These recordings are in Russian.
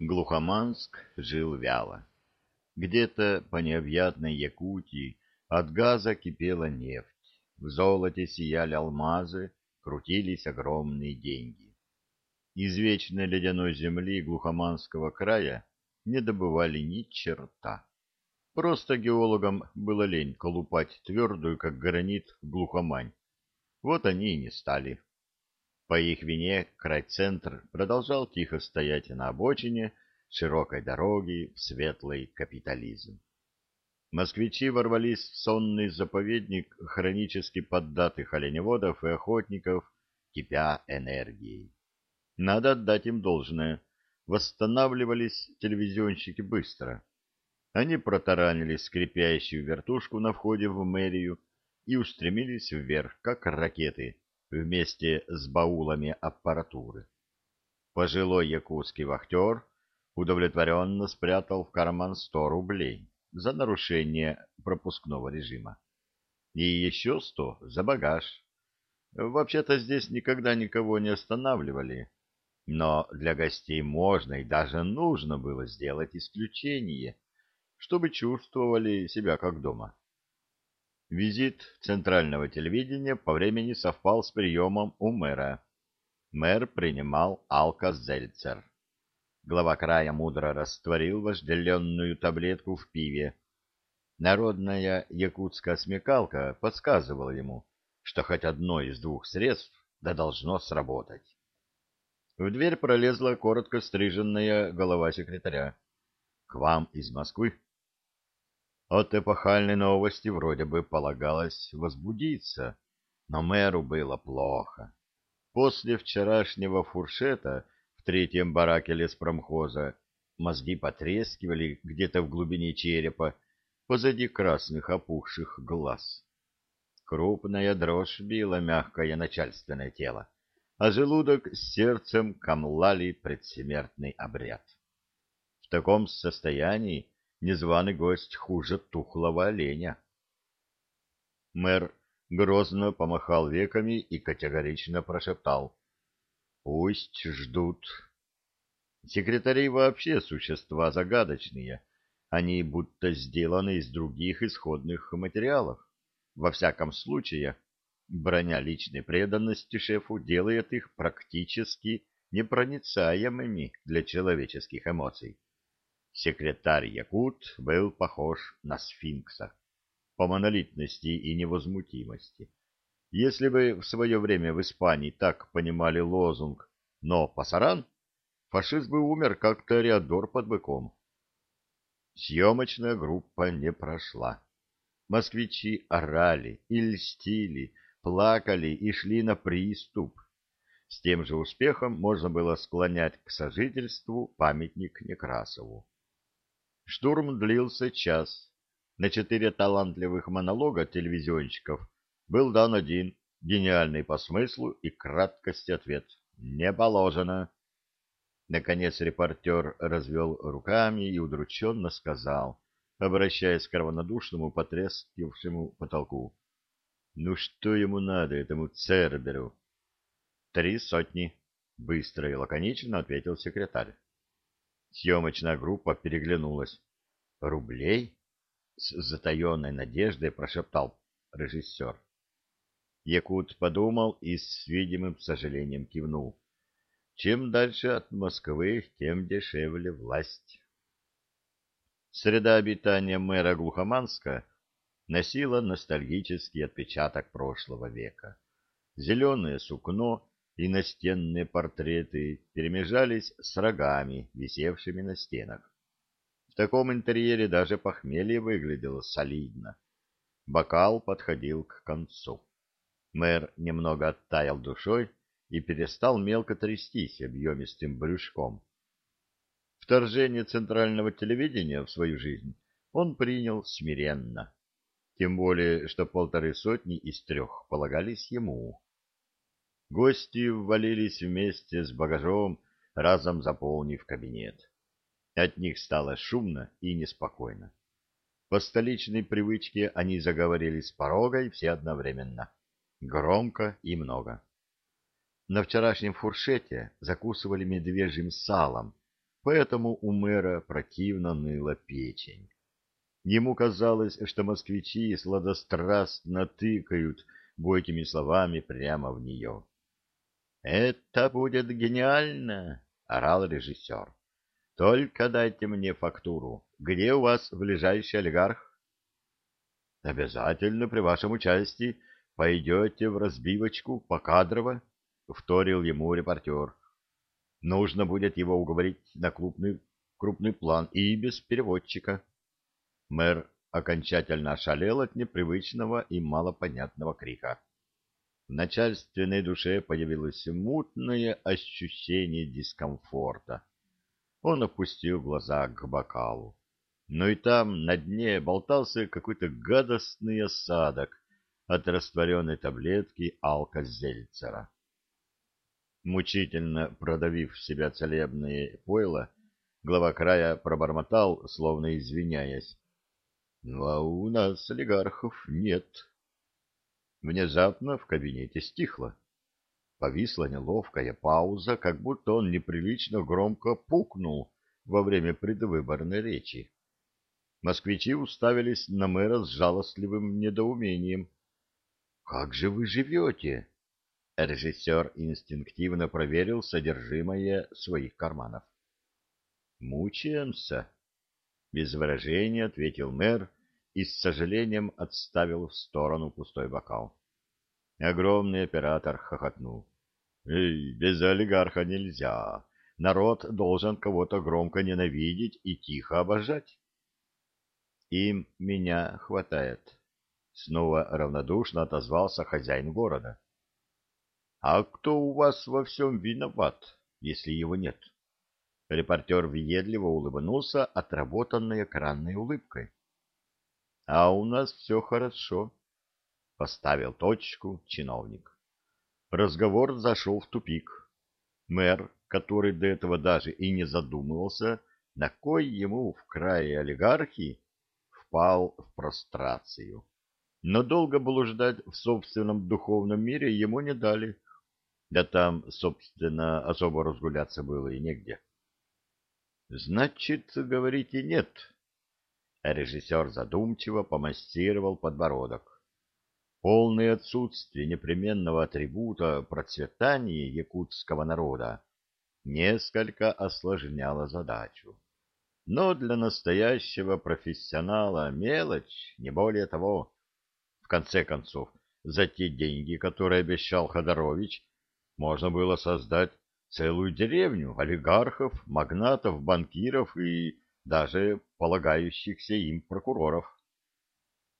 Глухоманск жил вяло. Где-то по необъятной Якутии от газа кипела нефть, в золоте сияли алмазы, крутились огромные деньги. Из вечной ледяной земли глухоманского края не добывали ни черта. Просто геологам было лень колупать твердую, как гранит, глухомань. Вот они и не стали. По их вине край-центр продолжал тихо стоять на обочине широкой дороги в светлый капитализм. Москвичи ворвались в сонный заповедник хронически поддатых оленеводов и охотников, кипя энергией. Надо отдать им должное. Восстанавливались телевизионщики быстро. Они протаранили скрипящую вертушку на входе в мэрию и устремились вверх, как ракеты, вместе с баулами аппаратуры. Пожилой якутский вахтер удовлетворенно спрятал в карман сто рублей за нарушение пропускного режима. И еще сто за багаж. Вообще-то здесь никогда никого не останавливали, но для гостей можно и даже нужно было сделать исключение, чтобы чувствовали себя как дома. Визит центрального телевидения по времени совпал с приемом у мэра. Мэр принимал алкозельцер. Глава края мудро растворил вожделенную таблетку в пиве. Народная якутская смекалка подсказывала ему, что хоть одно из двух средств да должно сработать. В дверь пролезла коротко стриженная голова секретаря. — К вам из Москвы? От эпохальной новости вроде бы полагалось возбудиться, но мэру было плохо. После вчерашнего фуршета в третьем бараке леспромхоза мозги потрескивали где-то в глубине черепа, позади красных опухших глаз. Крупная дрожь била мягкое начальственное тело, а желудок с сердцем камлали предсмертный обряд. В таком состоянии незваный гость хуже тухлого оленя. Мэр грозно помахал веками и категорично прошептал. «Пусть ждут». Секретари вообще существа загадочные. Они будто сделаны из других исходных материалов. Во всяком случае, броня личной преданности шефу делает их практически непроницаемыми для человеческих эмоций. Секретарь Якут был похож на сфинкса по монолитности и невозмутимости. Если бы в свое время в Испании так понимали лозунг «но пасаран», фашист бы умер как ториадор под быком. Съемочная группа не прошла. Москвичи орали и льстили, плакали и шли на приступ. С тем же успехом можно было склонять к сожительству памятник Некрасову. Штурм длился час. На четыре талантливых монолога телевизионщиков был дан один, гениальный по смыслу и краткости ответ. Не положено. Наконец репортер развел руками и удрученно сказал, обращаясь к равнодушному, потрескившему потолку. — Ну что ему надо, этому Церберу? — Три сотни, — быстро и лаконично ответил секретарь. Съемочная группа переглянулась. «Рублей?» — с затаенной надеждой прошептал режиссер. Якут подумал и с видимым сожалением кивнул. Чем дальше от Москвы, тем дешевле власть. Среда обитания мэра Глухоманска носила ностальгический отпечаток прошлого века. Зеленое сукно и настенные портреты перемежались с рогами, висевшими на стенах. В таком интерьере даже похмелье выглядело солидно. Бокал подходил к концу. Мэр немного оттаял душой и перестал мелко трястись объемистым брюшком. Вторжение центрального телевидения в свою жизнь он принял смиренно, тем более, что полторы сотни из трех полагались ему. Гости ввалились вместе с багажом, разом заполнив кабинет. От них стало шумно и неспокойно. По столичной привычке они заговорили с порога и все одновременно. Громко и много. На вчерашнем фуршете закусывали медвежьим салом, поэтому у мэра противно ныла печень. Ему казалось, что москвичи сладострастно тыкают бойкими словами прямо в нее. «Это будет гениально!» — орал режиссер. «Только дайте мне фактуру. Где у вас ближайший олигарх?» «Обязательно при вашем участии пойдете в разбивочку по кадрово», — вторил ему репортер. «Нужно будет его уговорить на крупный, крупный план и без переводчика». Мэр окончательно ошалел от непривычного и малопонятного крика. В начальственной душе появилось мутное ощущение дискомфорта. Он опустил глаза к бокалу. Но и там на дне болтался какой-то гадостный осадок от растворенной таблетки алкозельцера. Мучительно продавив в себя целебное пойло, глава края пробормотал, словно извиняясь. Ну, а у нас олигархов нет. Внезапно в кабинете стихло. Повисла неловкая пауза, как будто он неприлично громко пукнул во время предвыборной речи. Москвичи уставились на мэра с жалостливым недоумением. — Как же вы живете? Режиссер инстинктивно проверил содержимое своих карманов. — Мучаемся, без выражения ответил мэр и с сожалением отставил в сторону пустой бокал. Огромный оператор хохотнул. «Эй, без олигарха нельзя. Народ должен кого-то громко ненавидеть и тихо обожать». «Им меня хватает», — снова равнодушно отозвался хозяин города. «А кто у вас во всем виноват, если его нет?» Репортер въедливо улыбнулся отработанной экранной улыбкой. — А у нас все хорошо, — поставил точку чиновник. Разговор зашел в тупик. Мэр, который до этого даже и не задумывался, на кой ему в крае олигархии, впал в прострацию. Но долго блуждать в собственном духовном мире ему не дали. Да там, собственно, особо разгуляться было и негде. Значит, говорите нет. Режиссер задумчиво помассировал подбородок. Полное отсутствие непременного атрибута процветания якутского народа несколько осложняло задачу. Но для настоящего профессионала мелочь, не более того. В конце концов, за те деньги, которые обещал Ходорович, можно было создать целую деревню олигархов, магнатов, банкиров и даже полагающихся им прокуроров.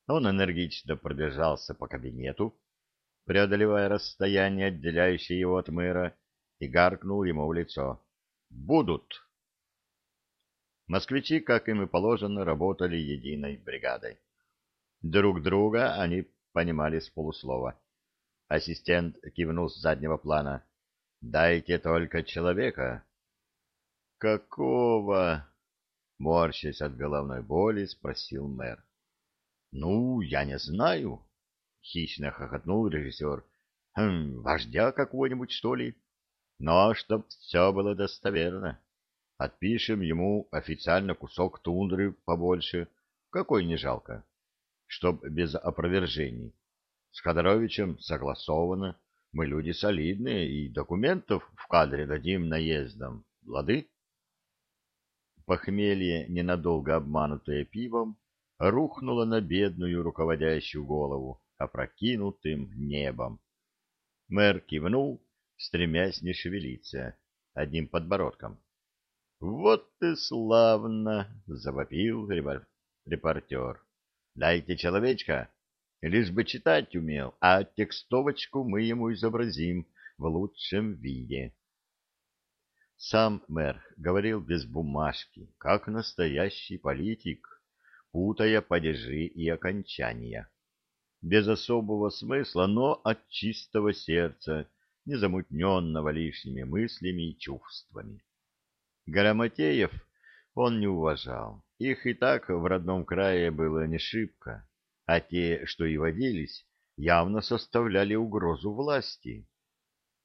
Он энергично пробежался по кабинету, преодолевая расстояние, отделяющее его от мэра, и гаркнул ему в лицо. «Будут!» Москвичи, как им и положено, работали единой бригадой. Друг друга они понимали с полуслова. Ассистент кивнул с заднего плана. Дайте только человека. Какого? Морщась от головной боли, спросил мэр. Ну, я не знаю. Хищно хохотнул режиссер. Хм, вождя какого-нибудь, что ли? Но чтоб все было достоверно. Отпишем ему официально кусок тундры побольше. Какой не жалко. Чтоб без опровержений. С Ходоровичем согласовано. Мы люди солидные, и документов в кадре дадим наездом. Лады? Похмелье, ненадолго обманутое пивом, рухнуло на бедную руководящую голову, опрокинутым небом. Мэр кивнул, стремясь не шевелиться, одним подбородком. — Вот ты славно! — завопил репортер. — Дайте человечка, лишь бы читать умел, а текстовочку мы ему изобразим в лучшем виде. Сам мэр говорил без бумажки, как настоящий политик, путая падежи и окончания. Без особого смысла, но от чистого сердца, незамутненного лишними мыслями и чувствами. Грамотеев он не уважал, их и так в родном крае было не шибко а те, что и водились, явно составляли угрозу власти.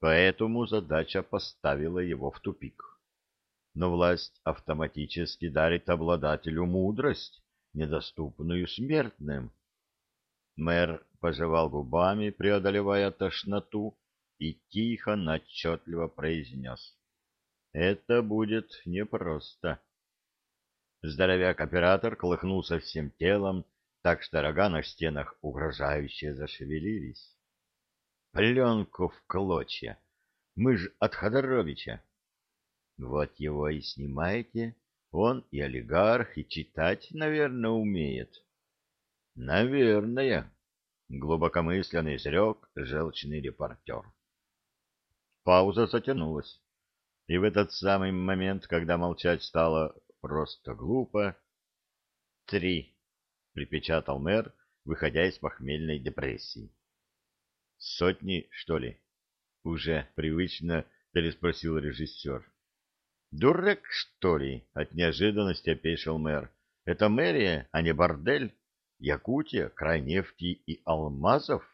Поэтому задача поставила его в тупик. но власть автоматически дарит обладателю мудрость, недоступную смертным. Мэр пожевал губами, преодолевая тошноту, и тихо, но отчетливо произнес. «Это будет непросто». Здоровяк-оператор колыхнулся всем телом, так что рога на стенах угрожающе зашевелились. «Пленку в клочья! Мы ж от Ходоровича!» «Вот его и снимаете. Он и олигарх, и читать, наверное, умеет». «Наверное», — глубокомысленно изрек желчный репортер. Пауза затянулась, и в этот самый момент, когда молчать стало просто глупо... «Три», — припечатал мэр, выходя из похмельной депрессии. «Сотни, что ли?» — уже привычно переспросил режиссер. «Дурак, что ли?» — от неожиданности опешил мэр. «Это мэрия, а не бордель? Якутия, край нефти и алмазов?»